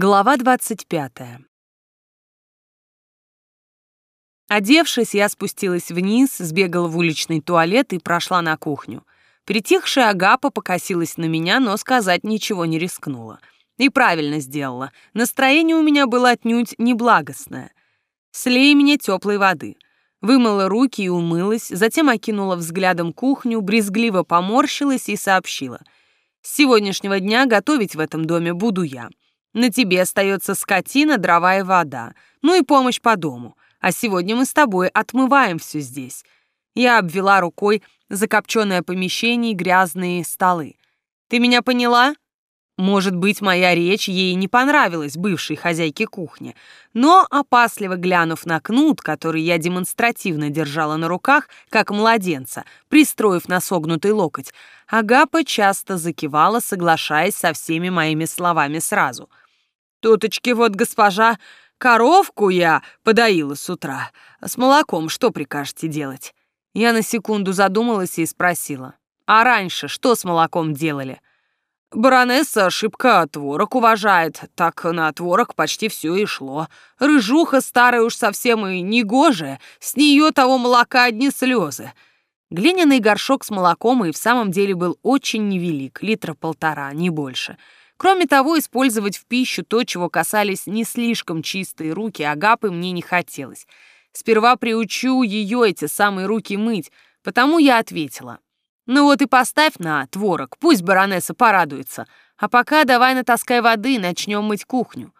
Глава 25. Одевшись, я спустилась вниз, сбегала в уличный туалет и прошла на кухню. Притихшая Агапа покосилась на меня, но сказать ничего не рискнула. И правильно сделала. Настроение у меня было отнюдь неблагостное. Слей мне теплой воды. Вымыла руки и умылась, затем окинула взглядом кухню, брезгливо поморщилась и сообщила. С сегодняшнего дня готовить в этом доме буду я. На тебе остается скотина, дрова и вода. Ну и помощь по дому. А сегодня мы с тобой отмываем все здесь. Я обвела рукой закопченное помещение и грязные столы. Ты меня поняла? Может быть, моя речь ей не понравилась, бывшей хозяйке кухни, но, опасливо глянув на кнут, который я демонстративно держала на руках, как младенца, пристроив на согнутый локоть, Агапа часто закивала, соглашаясь со всеми моими словами сразу. «Туточки вот, госпожа, коровку я подоила с утра. С молоком что прикажете делать?» Я на секунду задумалась и спросила. «А раньше что с молоком делали?» Баронесса шибко творог уважает, так на творог почти все и шло. Рыжуха старая уж совсем и негожая, с нее того молока одни слезы. Глиняный горшок с молоком и в самом деле был очень невелик, литра полтора, не больше. Кроме того, использовать в пищу то, чего касались не слишком чистые руки, агапы мне не хотелось. Сперва приучу ее эти самые руки мыть, потому я ответила — ну вот и поставь на творог, пусть баронесса порадуется. А пока давай натаскай воды и начнем мыть кухню.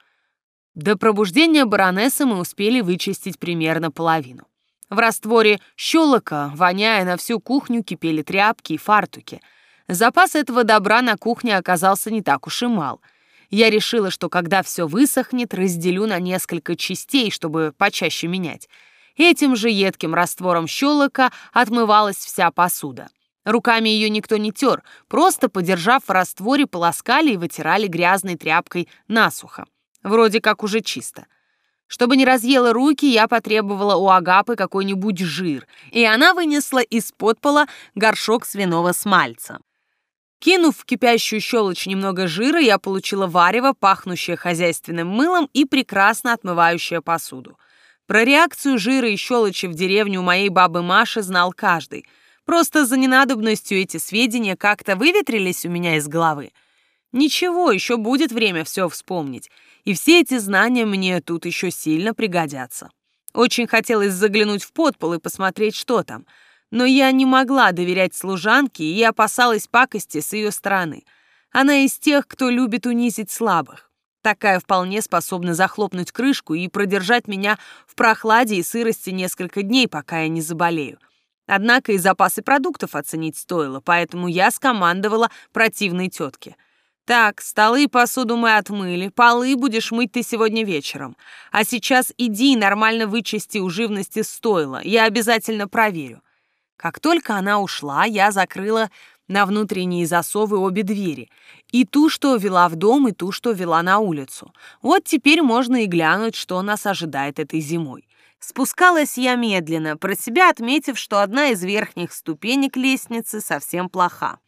До пробуждения баронессы мы успели вычистить примерно половину. В растворе щелока, воняя на всю кухню, кипели тряпки и фартуки. Запас этого добра на кухне оказался не так уж и мал. Я решила, что когда все высохнет, разделю на несколько частей, чтобы почаще менять. Этим же едким раствором щелока отмывалась вся посуда. Руками ее никто не тер, просто, подержав в растворе, полоскали и вытирали грязной тряпкой насухо. Вроде как уже чисто. Чтобы не разъела руки, я потребовала у Агапы какой-нибудь жир, и она вынесла из-под пола горшок свиного смальца. Кинув в кипящую щелочь немного жира, я получила варево, пахнущее хозяйственным мылом и прекрасно отмывающее посуду. Про реакцию жира и щелочи в деревне у моей бабы Маши знал каждый — Просто за ненадобностью эти сведения как-то выветрились у меня из головы. Ничего, еще будет время все вспомнить. И все эти знания мне тут еще сильно пригодятся. Очень хотелось заглянуть в подпол и посмотреть, что там. Но я не могла доверять служанке и опасалась пакости с ее стороны. Она из тех, кто любит унизить слабых. Такая вполне способна захлопнуть крышку и продержать меня в прохладе и сырости несколько дней, пока я не заболею. Однако и запасы продуктов оценить стоило, поэтому я скомандовала противной тетке. «Так, столы и посуду мы отмыли, полы будешь мыть ты сегодня вечером. А сейчас иди и нормально вычисти у живности стойла, я обязательно проверю». Как только она ушла, я закрыла на внутренние засовы обе двери. И ту, что вела в дом, и ту, что вела на улицу. Вот теперь можно и глянуть, что нас ожидает этой зимой. Спускалась я медленно, про себя отметив, что одна из верхних ступенек лестницы совсем плоха.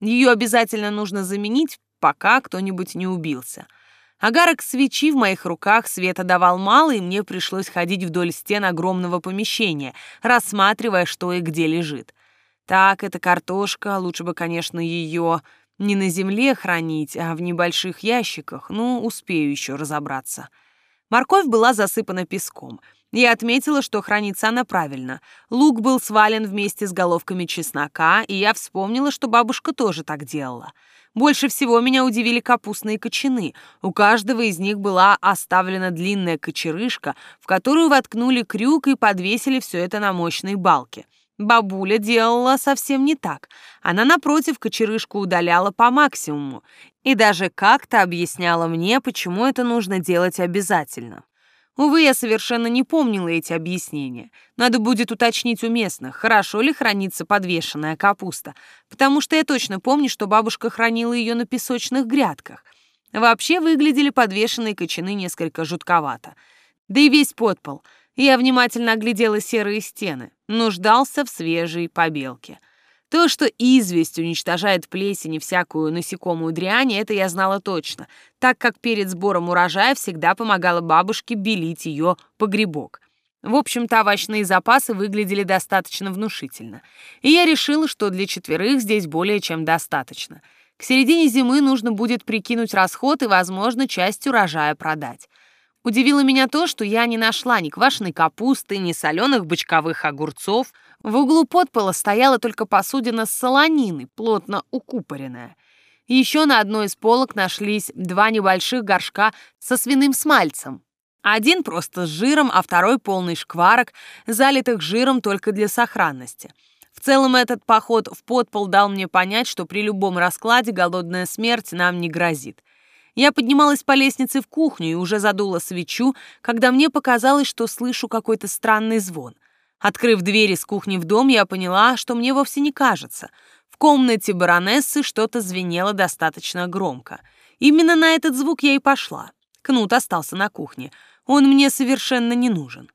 Ее обязательно нужно заменить, пока кто-нибудь не убился. Агарок свечи в моих руках света давал мало, и мне пришлось ходить вдоль стен огромного помещения, рассматривая, что и где лежит. Так, эта картошка, лучше бы, конечно, ее не на земле хранить, а в небольших ящиках, ну, успею еще разобраться. Морковь была засыпана песком — я отметила, что хранится она правильно. Лук был свален вместе с головками чеснока, и я вспомнила, что бабушка тоже так делала. Больше всего меня удивили капустные кочаны. У каждого из них была оставлена длинная кочерышка, в которую воткнули крюк и подвесили все это на мощной балке. Бабуля делала совсем не так. Она, напротив, кочерышку удаляла по максимуму и даже как-то объясняла мне, почему это нужно делать обязательно. Увы, я совершенно не помнила эти объяснения. Надо будет уточнить у местных, хорошо ли хранится подвешенная капуста, потому что я точно помню, что бабушка хранила ее на песочных грядках. Вообще выглядели подвешенные кочаны несколько жутковато. Да и весь подпол. Я внимательно оглядела серые стены, нуждался в свежей побелке. То, что известь уничтожает плесень и всякую насекомую дрянь, это я знала точно, так как перед сбором урожая всегда помогала бабушке белить ее погребок. В общем-то, овощные запасы выглядели достаточно внушительно. И я решила, что для четверых здесь более чем достаточно. К середине зимы нужно будет прикинуть расход и, возможно, часть урожая продать. Удивило меня то, что я не нашла ни квашеной капусты, ни соленых бочковых огурцов. В углу подпола стояла только посудина с солониной, плотно укупоренная. Еще на одной из полок нашлись два небольших горшка со свиным смальцем. Один просто с жиром, а второй полный шкварок, залитых жиром только для сохранности. В целом этот поход в подпол дал мне понять, что при любом раскладе голодная смерть нам не грозит. Я поднималась по лестнице в кухню и уже задула свечу, когда мне показалось, что слышу какой-то странный звон. Открыв дверь из кухни в дом, я поняла, что мне вовсе не кажется. В комнате баронессы что-то звенело достаточно громко. Именно на этот звук я и пошла. Кнут остался на кухне — он мне совершенно не нужен.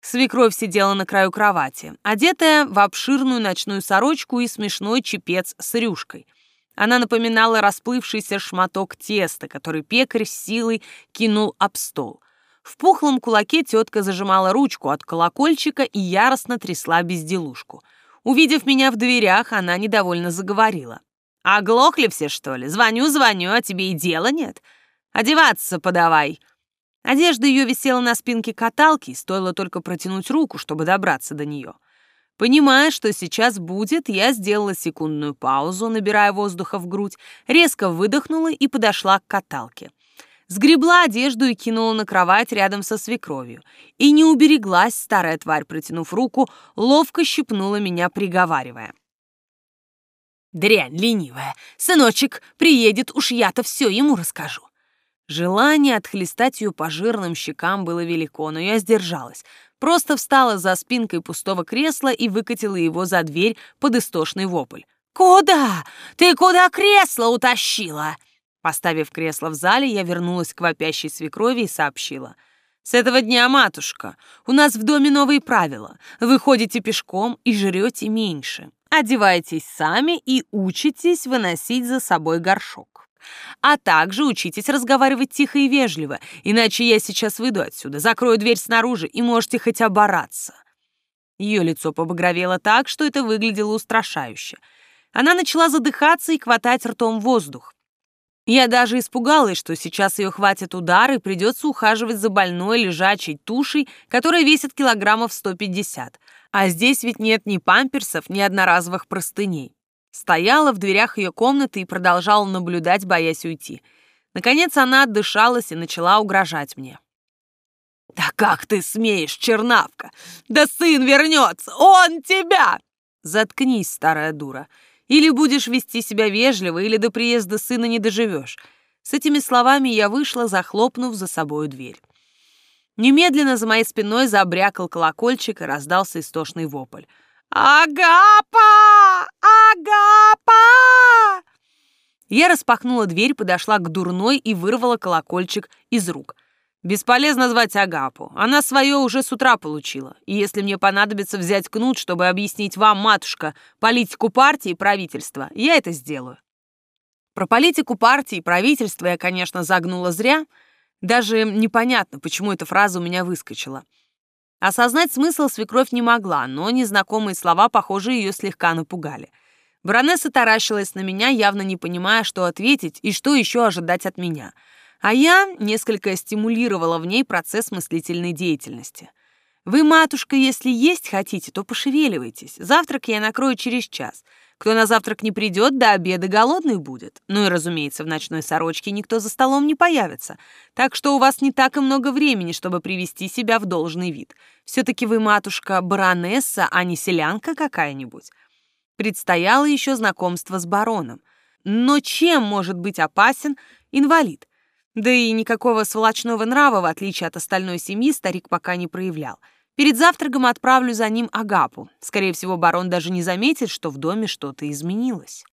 Свекровь сидела на краю кровати, одетая в обширную ночную сорочку и смешной чепец с рюшкой. Она напоминала расплывшийся шматок теста, который пекарь с силой кинул об стол. В пухлом кулаке тетка зажимала ручку от колокольчика и яростно трясла безделушку. Увидев меня в дверях, она недовольно заговорила. «Оглохли все, что ли? Звоню, звоню, а тебе и дела нет? Одеваться подавай!» Одежда ее висела на спинке каталки, стоило только протянуть руку, чтобы добраться до нее. Понимая, что сейчас будет, я сделала секундную паузу, набирая воздуха в грудь, резко выдохнула и подошла к каталке. Сгребла одежду и кинула на кровать рядом со свекровью. И не убереглась, старая тварь, протянув руку, ловко щипнула меня, приговаривая. «Дрянь ленивая! Сыночек приедет, уж я-то все ему расскажу. Желание отхлестать ее по жирным щекам было велико, но я сдержалась. Просто встала за спинкой пустого кресла и выкатила его за дверь под истошный вопль. «Куда? Ты куда кресло утащила?» Поставив кресло в зале, я вернулась к вопящей свекрови и сообщила. «С этого дня, матушка, у нас в доме новые правила. Вы ходите пешком и жрете меньше. Одевайтесь сами и учитесь выносить за собой горшок. А также учитесь разговаривать тихо и вежливо, иначе я сейчас выйду отсюда, закрою дверь снаружи и можете хоть обораться». Ее лицо побагровело так, что это выглядело устрашающе. Она начала задыхаться и хватать ртом воздух. Я даже испугалась, что сейчас ее хватит удар и придется ухаживать за больной лежачей тушей, которая весит килограммов 150. А здесь ведь нет ни памперсов, ни одноразовых простыней. Стояла в дверях ее комнаты и продолжала наблюдать, боясь уйти. Наконец она отдышалась и начала угрожать мне. «Да как ты смеешь, чернавка! Да сын вернется! Он тебя!» «Заткнись, старая дура. Или будешь вести себя вежливо, или до приезда сына не доживешь». С этими словами я вышла, захлопнув за собою дверь. Немедленно за моей спиной забрякал колокольчик и раздался истошный вопль. «Агапа! Агапа!» Я распахнула дверь, подошла к дурной и вырвала колокольчик из рук. Бесполезно звать Агапу. Она свое уже с утра получила. И если мне понадобится взять кнут, чтобы объяснить вам, матушка, политику партии и правительства, я это сделаю. Про политику партии и правительства я, конечно, загнула зря. Даже непонятно, почему эта фраза у меня выскочила. Осознать смысл свекровь не могла, но незнакомые слова, похоже, ее слегка напугали. Баронесса таращилась на меня, явно не понимая, что ответить и что еще ожидать от меня. А я несколько стимулировала в ней процесс мыслительной деятельности. «Вы, матушка, если есть хотите, то пошевеливайтесь. Завтрак я накрою через час. Кто на завтрак не придет, до обеда голодный будет. Ну и, разумеется, в ночной сорочке никто за столом не появится. Так что у вас не так и много времени, чтобы привести себя в должный вид. Все-таки вы, матушка, баронесса, а не селянка какая-нибудь. Предстояло еще знакомство с бароном. Но чем может быть опасен инвалид? Да и никакого сволочного нрава, в отличие от остальной семьи, старик пока не проявлял. Перед завтраком отправлю за ним Агапу. Скорее всего, барон даже не заметит, что в доме что-то изменилось.